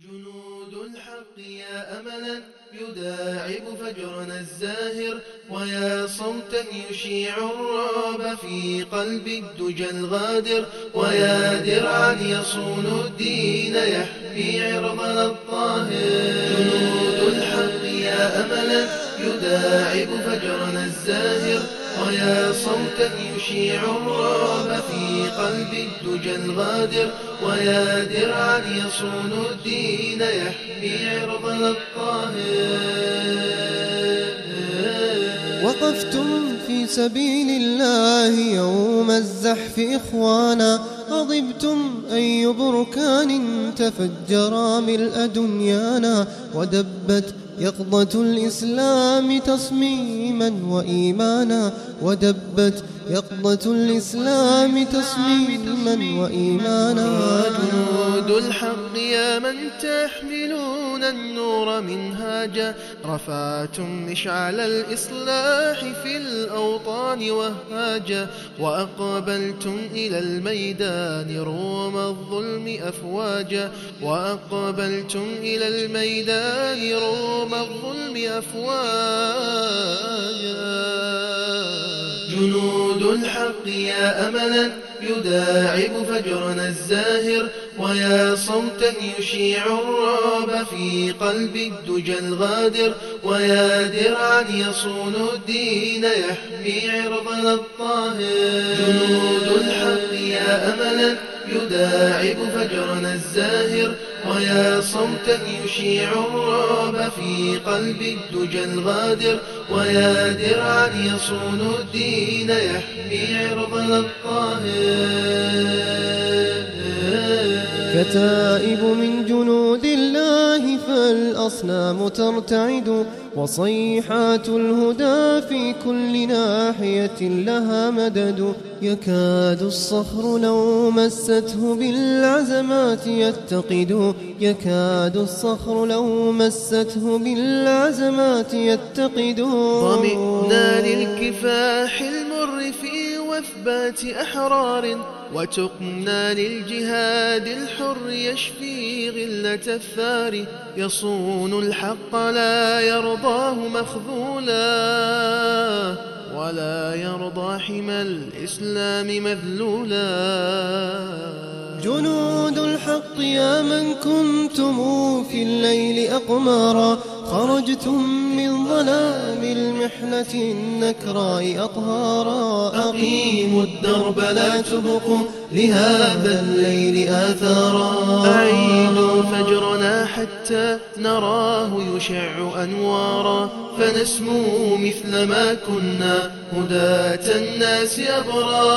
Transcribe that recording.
جنود الحق يا أملا يداعب فجرنا الزاهر ويا صوتا يشيع الرعب في قلب الدجى الغادر ويا درعا يصون الدين يحمي عرضنا الطاهر. جنود الحق يا أملا يداعب فجرنا الزاهر ويا صوتا يشيع الرعب في قلب الدجى الغادر ويا درعا يصون الدين يحمي عرضنا الطاهر وقفتم في سبيل الله يوم الزحف إخوانا. غضبتم أي بركان تفجرا ملء دنيانا ودبت يقظة الإسلام تصميما وإيمانا ودبت يقظة الإسلام تصميما وإيمانا جنود الحق يا من تحملون النور منهاجا رفعتم مشعل الإصلاح في الأوطان وهاجا وأقبلتم إلى الميدان روم الظلم أفواجا وأقبلتم إلى الميدان روم الظلم أفواجا جنود الحق يا أملا يداعب فجرنا الزاهر ويا صوتا يشيع الرعب في قلب الدجى الغادر ويا درعا يصون الدين يحمي عرضنا الطاهر. جنود الحق يا أملا يداعب فجرنا الزاهر ويا صوتا يشيع الرعب في قلب الدجى الغادر ويا درعا يصون الدين يحمي عرضنا الطاهر كتائب من جنود الله فالأصنام ترتعد وصيحات الهدى في كل ناحية لها مدد يكاد الصخر لو مسته بالعزمات يتقد يكاد الصخر لو مسته بالعزمات يتقد ضمئنا للكفاح المر في وثبات أحرار وتقنا للجهاد الحر يشفي غلة الثار. يصون الحق لا يرضاه مخذولا ولا يرضى حمى الإسلام مذلولا. جنود الحق يا من كنتم في الليل أقمارا. خرجتم من ظلام المحنة النكراء أطهارا. أقيموا الدرب لا تبقوا لهذا الليل آثارا. أعيدوا فجرنا حتى نراه يشع أنوارا. فنسمو مثل ما كنا هداة الناس أبرارا